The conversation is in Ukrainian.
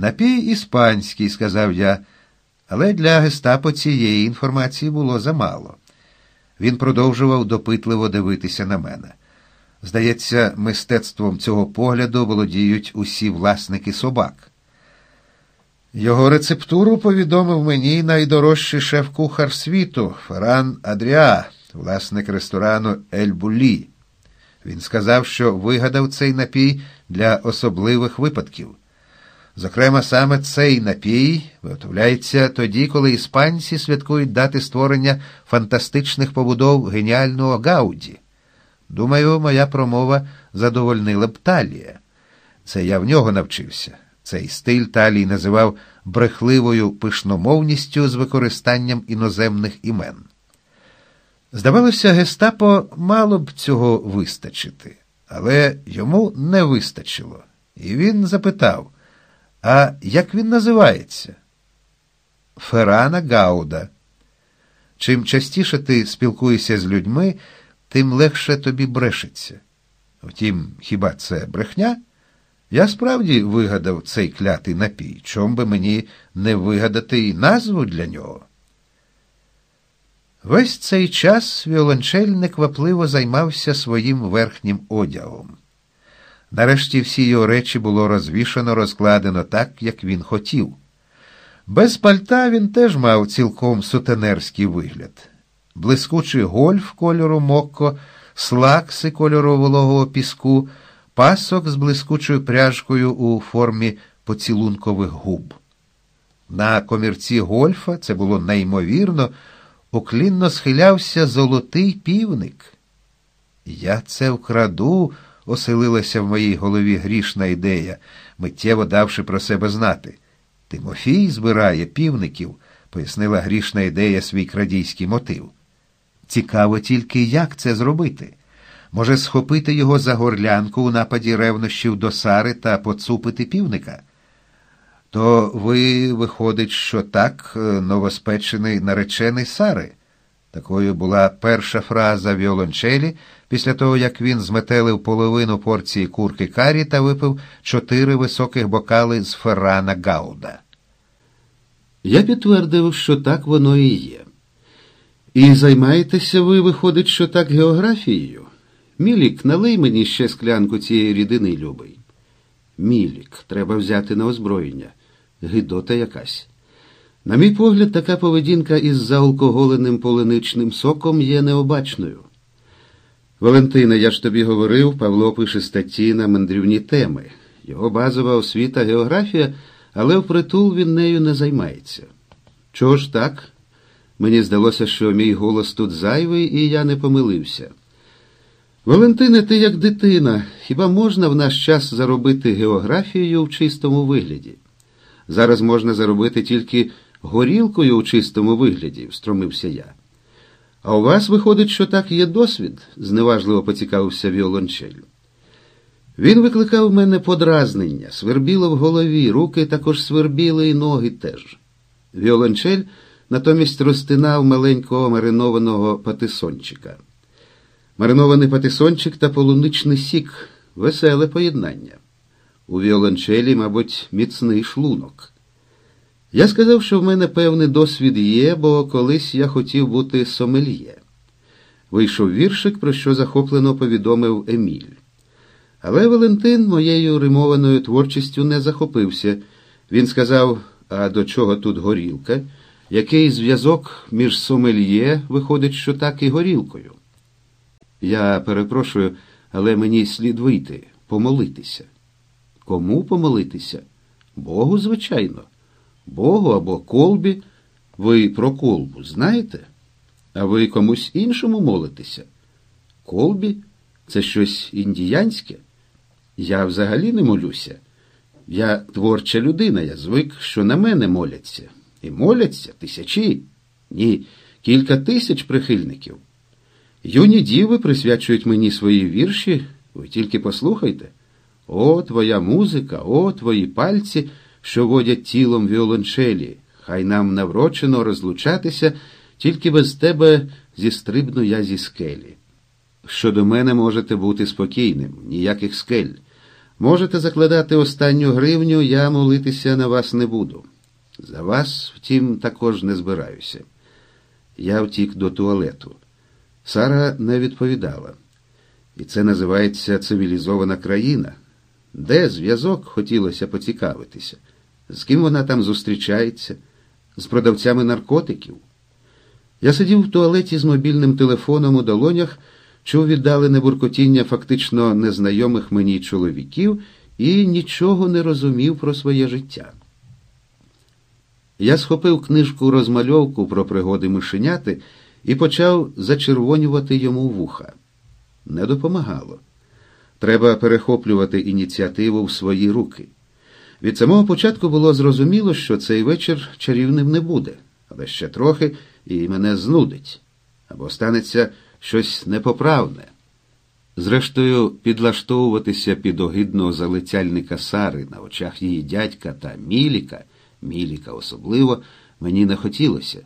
Напій іспанський, сказав я, але для гестапо цієї інформації було замало. Він продовжував допитливо дивитися на мене. Здається, мистецтвом цього погляду володіють усі власники собак. Його рецептуру повідомив мені найдорожчий шеф-кухар світу Ферран Адріа, власник ресторану Ель Булі. Він сказав, що вигадав цей напій для особливих випадків. Зокрема, саме цей напій виготовляється тоді, коли іспанці святкують дати створення фантастичних побудов геніального Гауді. Думаю, моя промова задовольнила б Талія. Це я в нього навчився. Цей стиль Талій називав брехливою пишномовністю з використанням іноземних імен. Здавалося, гестапо мало б цього вистачити, але йому не вистачило. І він запитав: А як він називається? Ферана Гауда. Чим частіше ти спілкуєшся з людьми, тим легше тобі брешеться. Втім, хіба це брехня? Я справді вигадав цей клятий напій, чом би мені не вигадати і назву для нього. Весь цей час віолончель неквапливо займався своїм верхнім одягом. Нарешті всі його речі було розвішано, розкладено так, як він хотів. Без пальта він теж мав цілком сутенерський вигляд. Блискучий гольф кольору мокко, слакси кольору вологого піску, пасок з блискучою пряжкою у формі поцілункових губ. На комірці гольфа це було неймовірно уклінно схилявся золотий півник. Я це вкраду, оселилася в моїй голові грішна ідея, миттєво давши про себе знати. Тимофій збирає півників, пояснила грішна ідея свій крадійський мотив. Цікаво тільки, як це зробити. Може, схопити його за горлянку у нападі ревнощів до Сари та поцупити півника? То ви, виходить, що так, е, новоспечений наречений Сари. Такою була перша фраза віолончелі після того, як він зметелив половину порції курки карі та випив чотири високих бокали з Феррана Гауда. Я підтвердив, що так воно і є. І займаєтеся ви, виходить, що так географією? Мілік, налий мені ще склянку цієї рідини, любий. Мілік, треба взяти на озброєння. Гидота якась. На мій погляд, така поведінка із заалкоголеним полиничним соком є необачною. Валентина, я ж тобі говорив, Павло пише статті на мандрівні теми. Його базова освіта географія, але впритул він нею не займається. Чого ж так? Мені здалося, що мій голос тут зайвий, і я не помилився. Валентине, ти як дитина, хіба можна в наш час заробити географією в чистому вигляді? Зараз можна заробити тільки горілкою у чистому вигляді, встромився я. А у вас виходить, що так є досвід, зневажливо поцікавився віолончель. Він викликав в мене подразнення, свербіло в голові, руки також свербіли і ноги теж. Віолончель натомість розтинав маленького маринованого патисончика. Маринований патисончик та полуничний сік веселе поєднання. У віолончелі, мабуть, міцний шлунок. Я сказав, що в мене певний досвід є, бо колись я хотів бути сомельє. Вийшов віршик, про що захоплено повідомив Еміль. Але Валентин моєю римованою творчістю не захопився. Він сказав: а до чого тут горілка? Який зв'язок між сомельє виходить, що так і горілкою? Я перепрошую, але мені слід вийти, помолитися. Кому помолитися? Богу, звичайно. Богу або колбі. Ви про колбу знаєте? А ви комусь іншому молитеся? Колбі це щось індіянське? Я взагалі не молюся. Я творча людина, я звик, що на мене моляться. І моляться тисячі, ні, кілька тисяч прихильників. Юні діви присвячують мені свої вірші, ви тільки послухайте. О, твоя музика, о, твої пальці, що водять тілом віолончелі. Хай нам наврочено розлучатися, тільки без тебе зістрибну я зі скелі. Щодо мене можете бути спокійним, ніяких скель. Можете закладати останню гривню, я молитися на вас не буду. За вас, втім, також не збираюся. Я втік до туалету. Сара не відповідала. І це називається цивілізована країна. Де зв'язок хотілося поцікавитися? З ким вона там зустрічається? З продавцями наркотиків? Я сидів в туалеті з мобільним телефоном у долонях, чув віддалене буркотіння фактично незнайомих мені чоловіків і нічого не розумів про своє життя. Я схопив книжку розмальовку про пригоди мишеняти і почав зачервонювати йому вуха. Не допомагало. Треба перехоплювати ініціативу в свої руки. Від самого початку було зрозуміло, що цей вечір чарівним не буде, але ще трохи і мене знудить або станеться щось непоправне. Зрештою, підлаштовуватися під огидного залицяльника Сари на очах її дядька та Міліка, Міліка особливо, мені не хотілося.